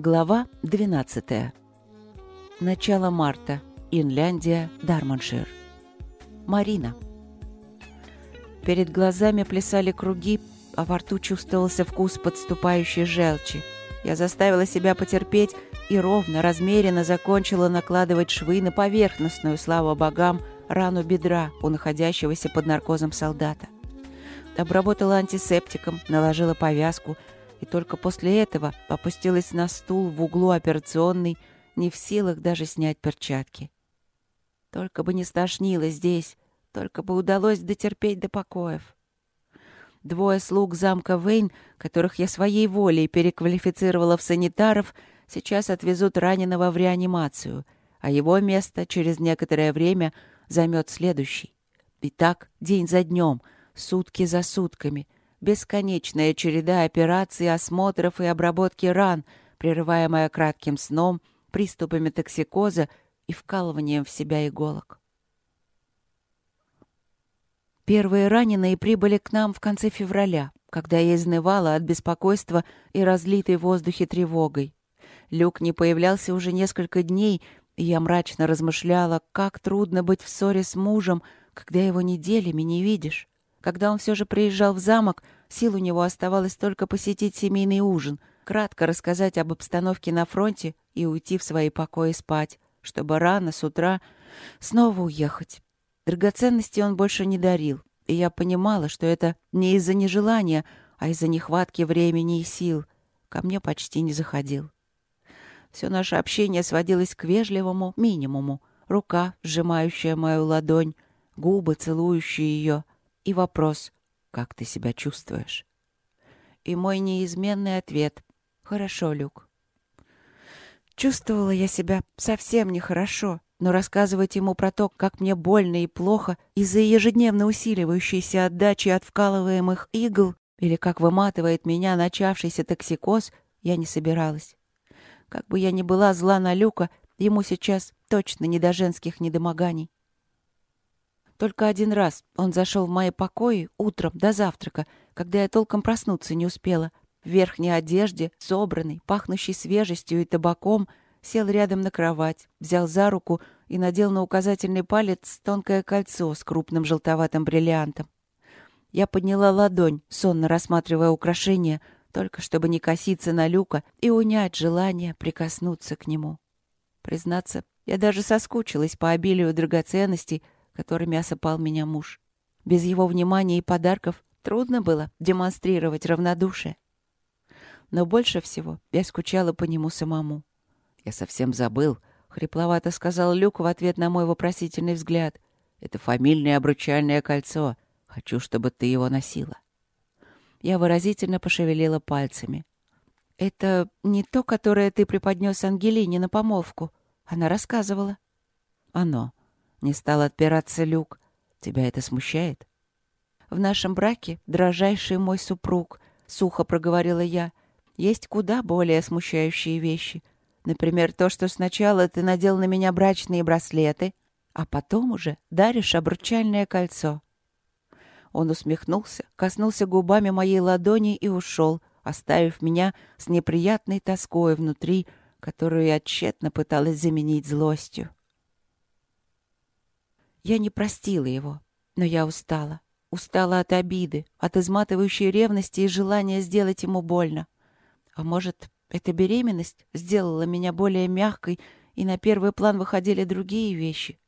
Глава 12. Начало марта. Инляндия, Дармоншир. Марина. Перед глазами плясали круги, а во рту чувствовался вкус подступающей желчи. Я заставила себя потерпеть и ровно, размеренно закончила накладывать швы на поверхностную, слава богам, рану бедра у находящегося под наркозом солдата. Обработала антисептиком, наложила повязку — и только после этого опустилась на стул в углу операционной, не в силах даже снять перчатки. Только бы не стошнило здесь, только бы удалось дотерпеть до покоев. Двое слуг замка Вейн, которых я своей волей переквалифицировала в санитаров, сейчас отвезут раненого в реанимацию, а его место через некоторое время займет следующий. И так день за днем, сутки за сутками — Бесконечная череда операций, осмотров и обработки ран, прерываемая кратким сном, приступами токсикоза и вкалыванием в себя иголок. Первые раненые прибыли к нам в конце февраля, когда я изнывала от беспокойства и разлитой в воздухе тревогой. Люк не появлялся уже несколько дней, и я мрачно размышляла, как трудно быть в ссоре с мужем, когда его неделями не видишь. Когда он все же приезжал в замок, сил у него оставалось только посетить семейный ужин, кратко рассказать об обстановке на фронте и уйти в свои покои спать, чтобы рано с утра снова уехать. Драгоценности он больше не дарил, и я понимала, что это не из-за нежелания, а из-за нехватки времени и сил. Ко мне почти не заходил. Все наше общение сводилось к вежливому минимуму. Рука, сжимающая мою ладонь, губы, целующие ее — и вопрос «Как ты себя чувствуешь?» И мой неизменный ответ «Хорошо, Люк». Чувствовала я себя совсем нехорошо, но рассказывать ему про то, как мне больно и плохо из-за ежедневно усиливающейся отдачи от вкалываемых игл или как выматывает меня начавшийся токсикоз, я не собиралась. Как бы я ни была зла на Люка, ему сейчас точно не до женских недомоганий. Только один раз он зашел в мои покои утром до завтрака, когда я толком проснуться не успела. В верхней одежде, собранный, пахнущий свежестью и табаком, сел рядом на кровать, взял за руку и надел на указательный палец тонкое кольцо с крупным желтоватым бриллиантом. Я подняла ладонь, сонно рассматривая украшение, только чтобы не коситься на Люка и унять желание прикоснуться к нему. Признаться, я даже соскучилась по обилию драгоценностей, которыми осыпал меня муж. Без его внимания и подарков трудно было демонстрировать равнодушие. Но больше всего я скучала по нему самому. «Я совсем забыл», — хрипловато сказал Люк в ответ на мой вопросительный взгляд. «Это фамильное обручальное кольцо. Хочу, чтобы ты его носила». Я выразительно пошевелила пальцами. «Это не то, которое ты преподнес Ангелине на помолвку. Она рассказывала». «Оно. Не стал отпираться Люк. Тебя это смущает? В нашем браке, дрожайший мой супруг, сухо проговорила я, есть куда более смущающие вещи. Например, то, что сначала ты надел на меня брачные браслеты, а потом уже даришь обручальное кольцо. Он усмехнулся, коснулся губами моей ладони и ушел, оставив меня с неприятной тоской внутри, которую я тщетно пыталась заменить злостью. Я не простила его, но я устала. Устала от обиды, от изматывающей ревности и желания сделать ему больно. А может, эта беременность сделала меня более мягкой, и на первый план выходили другие вещи.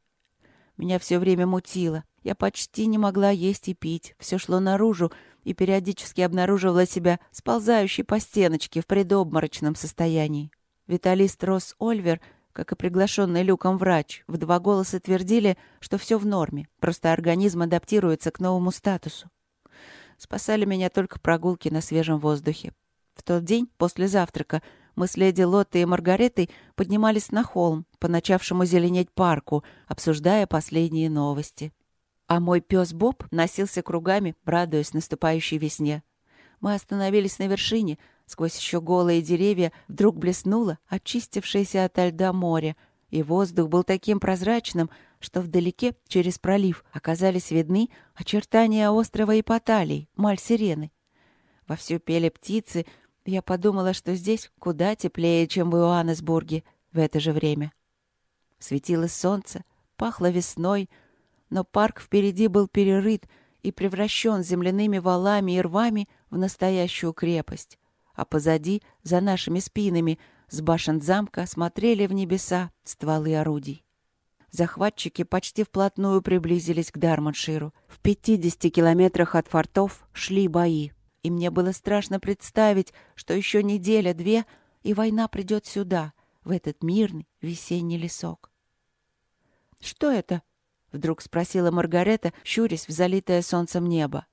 Меня все время мутило. Я почти не могла есть и пить. Все шло наружу, и периодически обнаруживала себя сползающей по стеночке в предобморочном состоянии. Виталист Росс Ольвер — как и приглашенный Люком врач, в два голоса твердили, что все в норме, просто организм адаптируется к новому статусу. Спасали меня только прогулки на свежем воздухе. В тот день, после завтрака, мы с леди Лоттой и Маргаретой поднимались на холм, по начавшему зеленеть парку, обсуждая последние новости. А мой пес Боб носился кругами, радуясь наступающей весне. Мы остановились на вершине, Сквозь еще голые деревья вдруг блеснуло очистившееся ото льда море, и воздух был таким прозрачным, что вдалеке, через пролив, оказались видны очертания острова Ипоталий, Маль-Сирены. Вовсю пели птицы, Я подумала, что здесь куда теплее, чем в Иоаннесбурге в это же время. Светилось солнце, пахло весной, но парк впереди был перерыт и превращен земляными валами и рвами в настоящую крепость. А позади, за нашими спинами, с башен замка смотрели в небеса стволы орудий. Захватчики почти вплотную приблизились к Дарманширу. В 50 километрах от фортов шли бои. И мне было страшно представить, что еще неделя-две, и война придет сюда, в этот мирный весенний лесок. «Что это?» — вдруг спросила Маргарета, щурясь в залитое солнцем небо.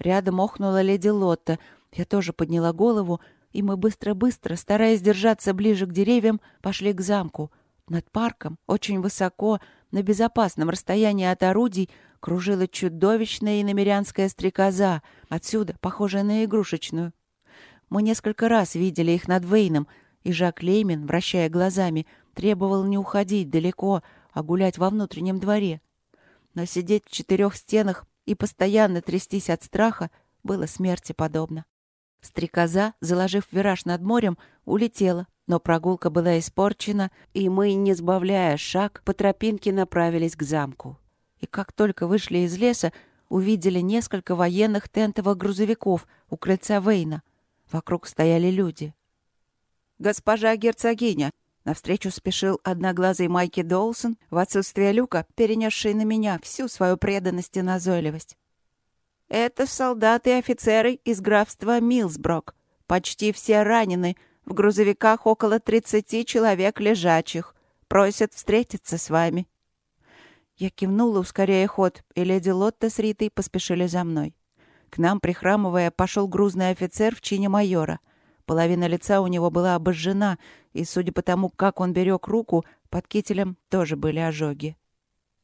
Рядом охнула леди Лотта. Я тоже подняла голову, и мы быстро-быстро, стараясь держаться ближе к деревьям, пошли к замку. Над парком, очень высоко, на безопасном расстоянии от орудий, кружила чудовищная иномерянская стрекоза, отсюда похожая на игрушечную. Мы несколько раз видели их над Вейном, и Жак Леймин, вращая глазами, требовал не уходить далеко, а гулять во внутреннем дворе. Но сидеть в четырех стенах и постоянно трястись от страха было смерти подобно. Стрекоза, заложив вираж над морем, улетела, но прогулка была испорчена, и мы, не сбавляя шаг, по тропинке направились к замку. И как только вышли из леса, увидели несколько военных тентовых грузовиков у крыльца Вейна. Вокруг стояли люди. «Госпожа герцогиня!» Навстречу спешил одноглазый Майки Доусон, в отсутствие Люка, перенесший на меня всю свою преданность и назойливость. «Это солдаты и офицеры из графства Милсброк. Почти все ранены. В грузовиках около тридцати человек лежачих. Просят встретиться с вами». Я кивнула, ускоряя ход, и леди Лотта с Ритой поспешили за мной. К нам, прихрамывая, пошел грузный офицер в чине майора — Половина лица у него была обожжена, и, судя по тому, как он берег руку, под кителем тоже были ожоги.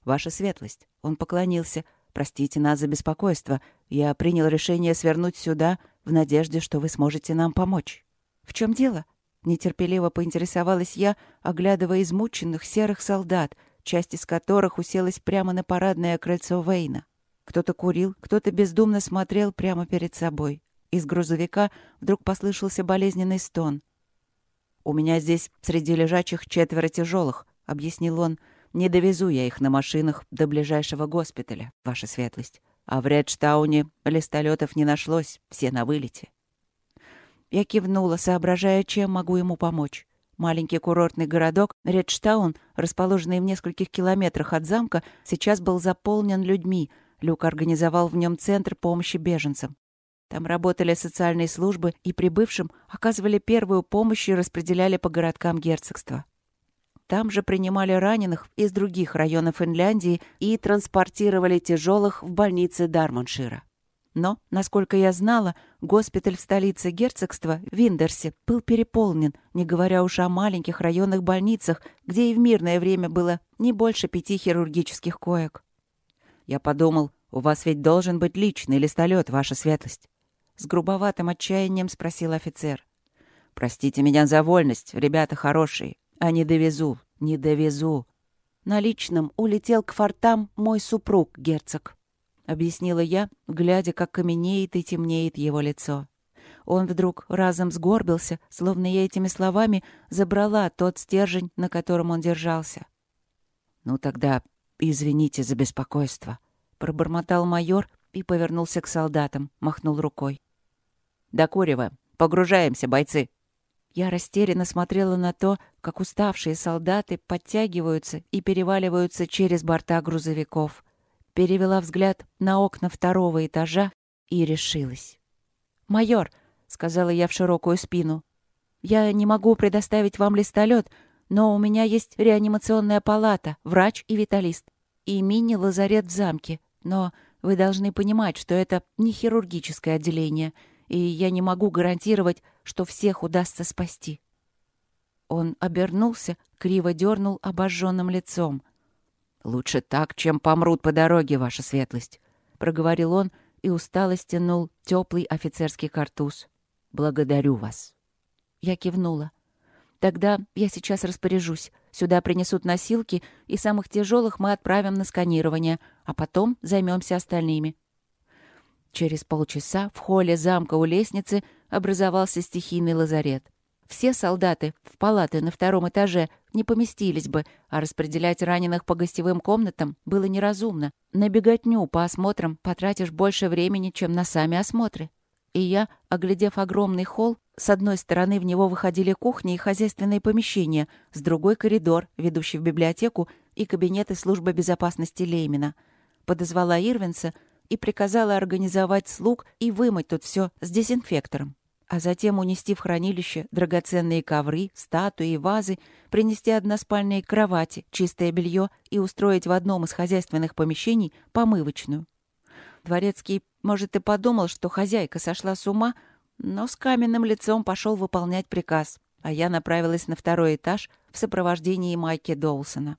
«Ваша светлость», — он поклонился, — «простите нас за беспокойство. Я принял решение свернуть сюда в надежде, что вы сможете нам помочь». «В чем дело?» — нетерпеливо поинтересовалась я, оглядывая измученных серых солдат, часть из которых уселась прямо на парадное крыльцо Вейна. Кто-то курил, кто-то бездумно смотрел прямо перед собой. Из грузовика вдруг послышался болезненный стон. «У меня здесь среди лежачих четверо тяжелых», — объяснил он. «Не довезу я их на машинах до ближайшего госпиталя, ваша светлость. А в Редштауне листолетов не нашлось, все на вылете». Я кивнула, соображая, чем могу ему помочь. Маленький курортный городок Редштаун, расположенный в нескольких километрах от замка, сейчас был заполнен людьми. Люк организовал в нем центр помощи беженцам. Там работали социальные службы, и прибывшим оказывали первую помощь и распределяли по городкам герцогства. Там же принимали раненых из других районов Финляндии и транспортировали тяжелых в больницы Дармоншира. Но, насколько я знала, госпиталь в столице герцогства, Виндерсе, был переполнен, не говоря уж о маленьких районных больницах, где и в мирное время было не больше пяти хирургических коек. Я подумал, у вас ведь должен быть личный листолет, ваша светлость. — с грубоватым отчаянием спросил офицер. «Простите меня за вольность, ребята хорошие. А не довезу, не довезу». На личном улетел к фортам мой супруг, герцог. — объяснила я, глядя, как каменеет и темнеет его лицо. Он вдруг разом сгорбился, словно я этими словами забрала тот стержень, на котором он держался. «Ну тогда извините за беспокойство», — пробормотал майор и повернулся к солдатам, махнул рукой. Докуриваем. Погружаемся, бойцы!» Я растерянно смотрела на то, как уставшие солдаты подтягиваются и переваливаются через борта грузовиков. Перевела взгляд на окна второго этажа и решилась. «Майор», — сказала я в широкую спину, — «я не могу предоставить вам листолет, но у меня есть реанимационная палата, врач и виталист, и мини-лазарет в замке. Но вы должны понимать, что это не хирургическое отделение — и я не могу гарантировать, что всех удастся спасти. Он обернулся, криво дернул обожженным лицом. «Лучше так, чем помрут по дороге, ваша светлость», — проговорил он и устало стянул теплый офицерский картуз. «Благодарю вас». Я кивнула. «Тогда я сейчас распоряжусь. Сюда принесут носилки, и самых тяжелых мы отправим на сканирование, а потом займемся остальными». Через полчаса в холле замка у лестницы образовался стихийный лазарет. Все солдаты в палаты на втором этаже не поместились бы, а распределять раненых по гостевым комнатам было неразумно. На беготню по осмотрам потратишь больше времени, чем на сами осмотры. И я, оглядев огромный холл, с одной стороны в него выходили кухни и хозяйственные помещения, с другой — коридор, ведущий в библиотеку и кабинеты службы безопасности Леймина. Подозвала Ирвинса и приказала организовать слуг и вымыть тут все с дезинфектором а затем унести в хранилище драгоценные ковры, статуи вазы, принести односпальные кровати, чистое белье и устроить в одном из хозяйственных помещений помывочную. Дворецкий, может, и подумал, что хозяйка сошла с ума, но с каменным лицом пошел выполнять приказ, а я направилась на второй этаж в сопровождении Майки Доусона.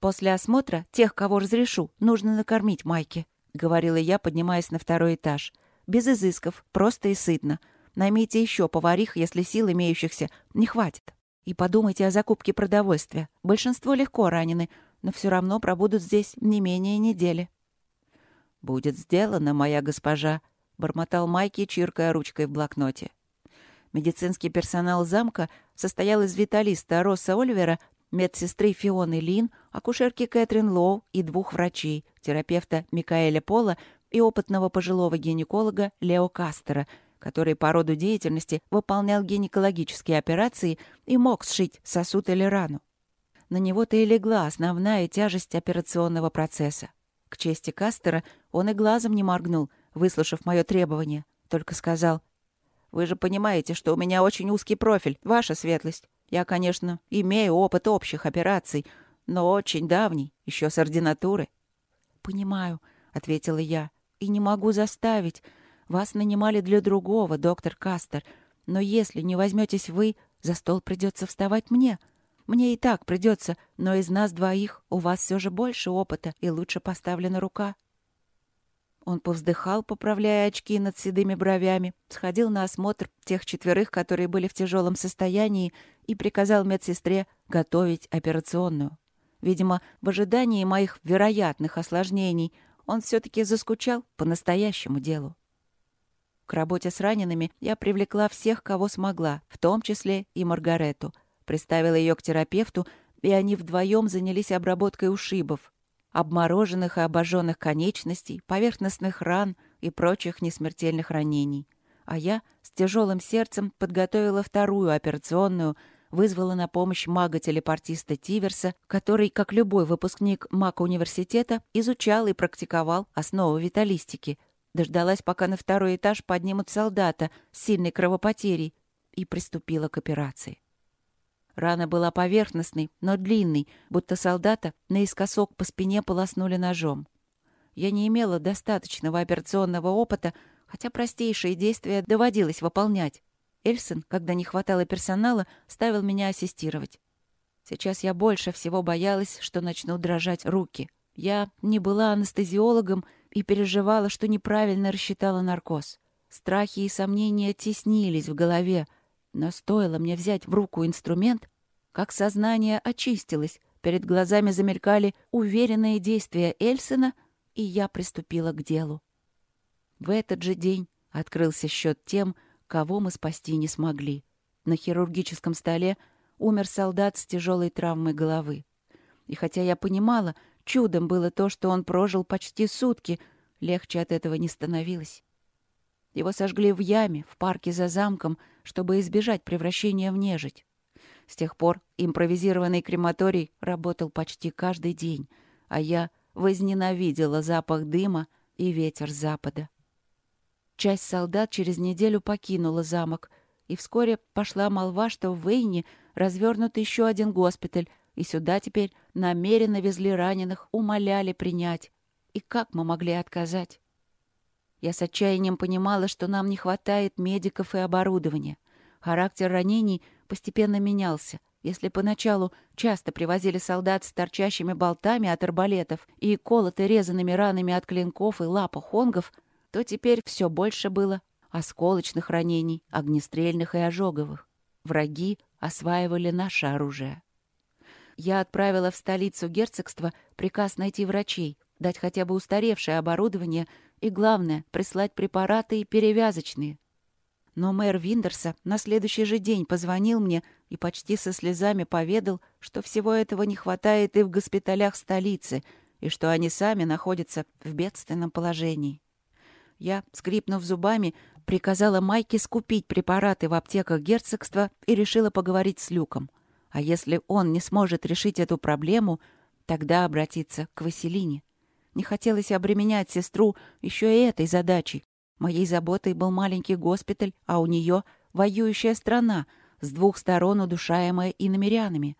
«После осмотра тех, кого разрешу, нужно накормить Майки», — говорила я, поднимаясь на второй этаж — без изысков, просто и сытно. Наймите еще поварих, если сил имеющихся не хватит. И подумайте о закупке продовольствия. Большинство легко ранены, но все равно пробудут здесь не менее недели. «Будет сделано, моя госпожа», — бормотал Майки, чиркая ручкой в блокноте. Медицинский персонал замка состоял из виталиста Росса Оливера, медсестры Фионы Лин, акушерки Кэтрин Лоу и двух врачей, терапевта Микаэля Пола и опытного пожилого гинеколога Лео Кастера, который по роду деятельности выполнял гинекологические операции и мог сшить сосуд или рану. На него-то и легла основная тяжесть операционного процесса. К чести Кастера он и глазом не моргнул, выслушав мое требование, только сказал, «Вы же понимаете, что у меня очень узкий профиль, ваша светлость. Я, конечно, имею опыт общих операций, но очень давний, еще с ординатуры». «Понимаю», — ответила я и не могу заставить. Вас нанимали для другого, доктор Кастер. Но если не возьметесь вы, за стол придется вставать мне. Мне и так придется, но из нас двоих у вас все же больше опыта и лучше поставлена рука». Он повздыхал, поправляя очки над седыми бровями, сходил на осмотр тех четверых, которые были в тяжелом состоянии, и приказал медсестре готовить операционную. Видимо, в ожидании моих вероятных осложнений он все-таки заскучал по настоящему делу. К работе с ранеными я привлекла всех, кого смогла, в том числе и Маргарету. Приставила ее к терапевту, и они вдвоем занялись обработкой ушибов, обмороженных и обожженных конечностей, поверхностных ран и прочих несмертельных ранений. А я с тяжелым сердцем подготовила вторую операционную — вызвала на помощь мага-телепортиста Тиверса, который, как любой выпускник мага-университета, изучал и практиковал основы виталистики. Дождалась, пока на второй этаж поднимут солдата с сильной кровопотерей, и приступила к операции. Рана была поверхностной, но длинной, будто солдата наискосок по спине полоснули ножом. Я не имела достаточного операционного опыта, хотя простейшие действия доводилось выполнять. Эльсон, когда не хватало персонала, ставил меня ассистировать. Сейчас я больше всего боялась, что начнут дрожать руки. Я не была анестезиологом и переживала, что неправильно рассчитала наркоз. Страхи и сомнения теснились в голове, но стоило мне взять в руку инструмент, как сознание очистилось, перед глазами замелькали уверенные действия Эльсона, и я приступила к делу. В этот же день открылся счет тем, кого мы спасти не смогли. На хирургическом столе умер солдат с тяжелой травмой головы. И хотя я понимала, чудом было то, что он прожил почти сутки, легче от этого не становилось. Его сожгли в яме, в парке за замком, чтобы избежать превращения в нежить. С тех пор импровизированный крематорий работал почти каждый день, а я возненавидела запах дыма и ветер запада. Часть солдат через неделю покинула замок, и вскоре пошла молва, что в Вейне развернут еще один госпиталь, и сюда теперь намеренно везли раненых, умоляли принять. И как мы могли отказать? Я с отчаянием понимала, что нам не хватает медиков и оборудования. Характер ранений постепенно менялся. Если поначалу часто привозили солдат с торчащими болтами от арбалетов и колото резанными ранами от клинков и лапа хонгов, то теперь все больше было осколочных ранений, огнестрельных и ожоговых. Враги осваивали наше оружие. Я отправила в столицу герцогства приказ найти врачей, дать хотя бы устаревшее оборудование и, главное, прислать препараты и перевязочные. Но мэр Виндерса на следующий же день позвонил мне и почти со слезами поведал, что всего этого не хватает и в госпиталях столицы, и что они сами находятся в бедственном положении. Я, скрипнув зубами, приказала Майке скупить препараты в аптеках герцогства и решила поговорить с Люком. А если он не сможет решить эту проблему, тогда обратиться к Василине. Не хотелось обременять сестру еще и этой задачей. Моей заботой был маленький госпиталь, а у нее воюющая страна, с двух сторон удушаемая иномерянами.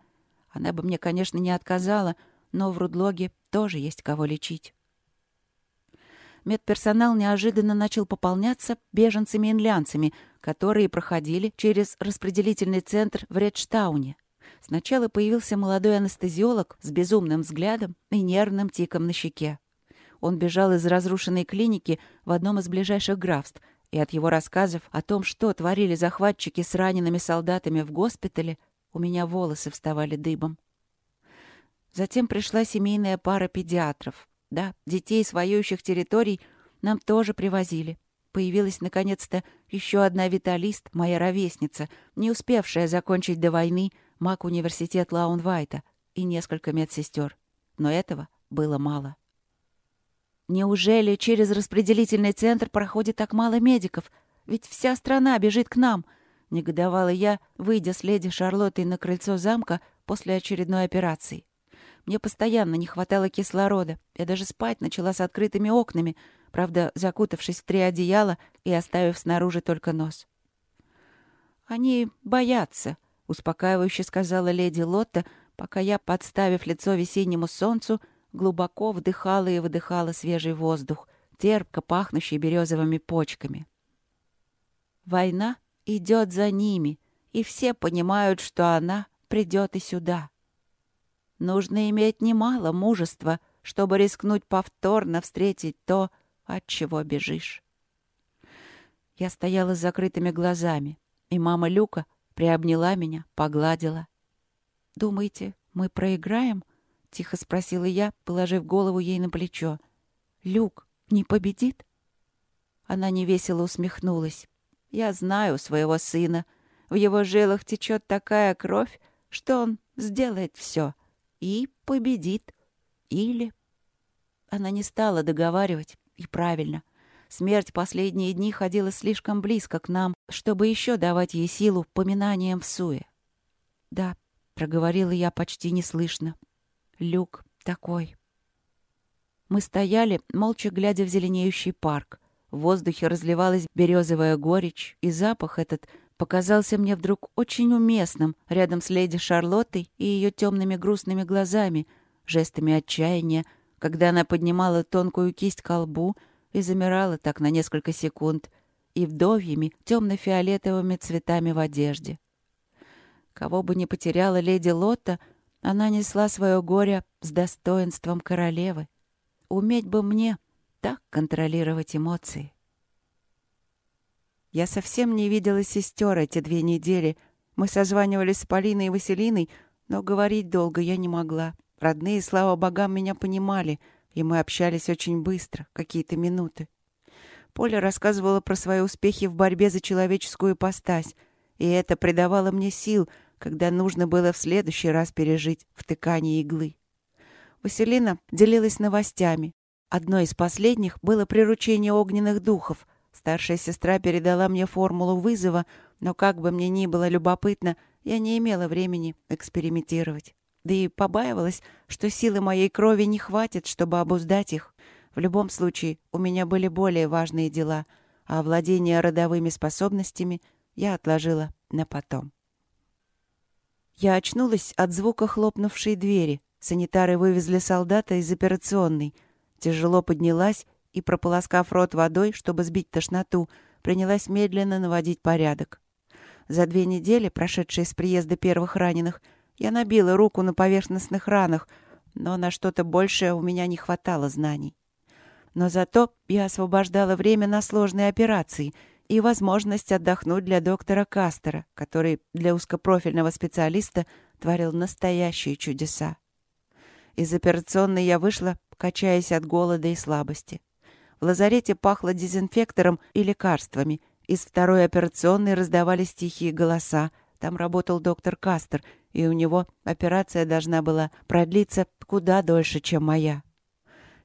Она бы мне, конечно, не отказала, но в Рудлоге тоже есть кого лечить. Медперсонал неожиданно начал пополняться беженцами-инлянцами, которые проходили через распределительный центр в Редштауне. Сначала появился молодой анестезиолог с безумным взглядом и нервным тиком на щеке. Он бежал из разрушенной клиники в одном из ближайших графств, и от его рассказов о том, что творили захватчики с ранеными солдатами в госпитале, у меня волосы вставали дыбом. Затем пришла семейная пара педиатров. Да, детей с воюющих территорий нам тоже привозили. Появилась, наконец-то, еще одна виталист, моя ровесница, не успевшая закончить до войны маг-университет Лаунвайта и несколько медсестер. Но этого было мало. Неужели через распределительный центр проходит так мало медиков? Ведь вся страна бежит к нам. Негодовала я, выйдя с леди Шарлоттой на крыльцо замка после очередной операции. Мне постоянно не хватало кислорода. Я даже спать начала с открытыми окнами, правда, закутавшись в три одеяла и оставив снаружи только нос. «Они боятся», — успокаивающе сказала леди Лотта, пока я, подставив лицо весеннему солнцу, глубоко вдыхала и выдыхала свежий воздух, терпко пахнущий березовыми почками. Война идет за ними, и все понимают, что она придет и сюда. Нужно иметь немало мужества, чтобы рискнуть повторно встретить то, от чего бежишь. Я стояла с закрытыми глазами, и мама Люка приобняла меня, погладила. «Думаете, мы проиграем?» — тихо спросила я, положив голову ей на плечо. «Люк не победит?» Она невесело усмехнулась. «Я знаю своего сына. В его жилах течет такая кровь, что он сделает все и победит. Или...» Она не стала договаривать, и правильно. Смерть последние дни ходила слишком близко к нам, чтобы еще давать ей силу поминанием в суе. «Да», — проговорила я почти неслышно, Люк такой. Мы стояли, молча глядя в зеленеющий парк. В воздухе разливалась березовая горечь, и запах этот показался мне вдруг очень уместным рядом с леди Шарлоттой и ее темными грустными глазами, жестами отчаяния, когда она поднимала тонкую кисть к лбу и замирала так на несколько секунд, и вдовьями темно-фиолетовыми цветами в одежде. Кого бы ни потеряла леди Лотта — она несла свое горе с достоинством королевы. Уметь бы мне так контролировать эмоции. Я совсем не видела сестер эти две недели. Мы созванивались с Полиной и Василиной, но говорить долго я не могла. Родные, слава богам, меня понимали, и мы общались очень быстро, какие-то минуты. Поля рассказывала про свои успехи в борьбе за человеческую ипостась, и это придавало мне сил — когда нужно было в следующий раз пережить втыкание иглы. Василина делилась новостями. Одной из последних было приручение огненных духов. Старшая сестра передала мне формулу вызова, но как бы мне ни было любопытно, я не имела времени экспериментировать. Да и побаивалась, что силы моей крови не хватит, чтобы обуздать их. В любом случае, у меня были более важные дела, а владение родовыми способностями я отложила на потом. Я очнулась от звука хлопнувшей двери. Санитары вывезли солдата из операционной. Тяжело поднялась и, прополоскав рот водой, чтобы сбить тошноту, принялась медленно наводить порядок. За две недели, прошедшие с приезда первых раненых, я набила руку на поверхностных ранах, но на что-то большее у меня не хватало знаний. Но зато я освобождала время на сложные операции — и возможность отдохнуть для доктора Кастера, который для узкопрофильного специалиста творил настоящие чудеса. Из операционной я вышла, качаясь от голода и слабости. В лазарете пахло дезинфектором и лекарствами, Из второй операционной раздавались тихие голоса. Там работал доктор Кастер, и у него операция должна была продлиться куда дольше, чем моя.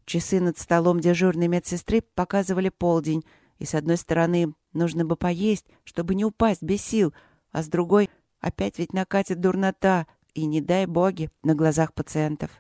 Часы над столом дежурной медсестры показывали полдень, и с одной стороны нужно бы поесть, чтобы не упасть без сил, а с другой опять ведь накатит дурнота, и не дай боги на глазах пациентов.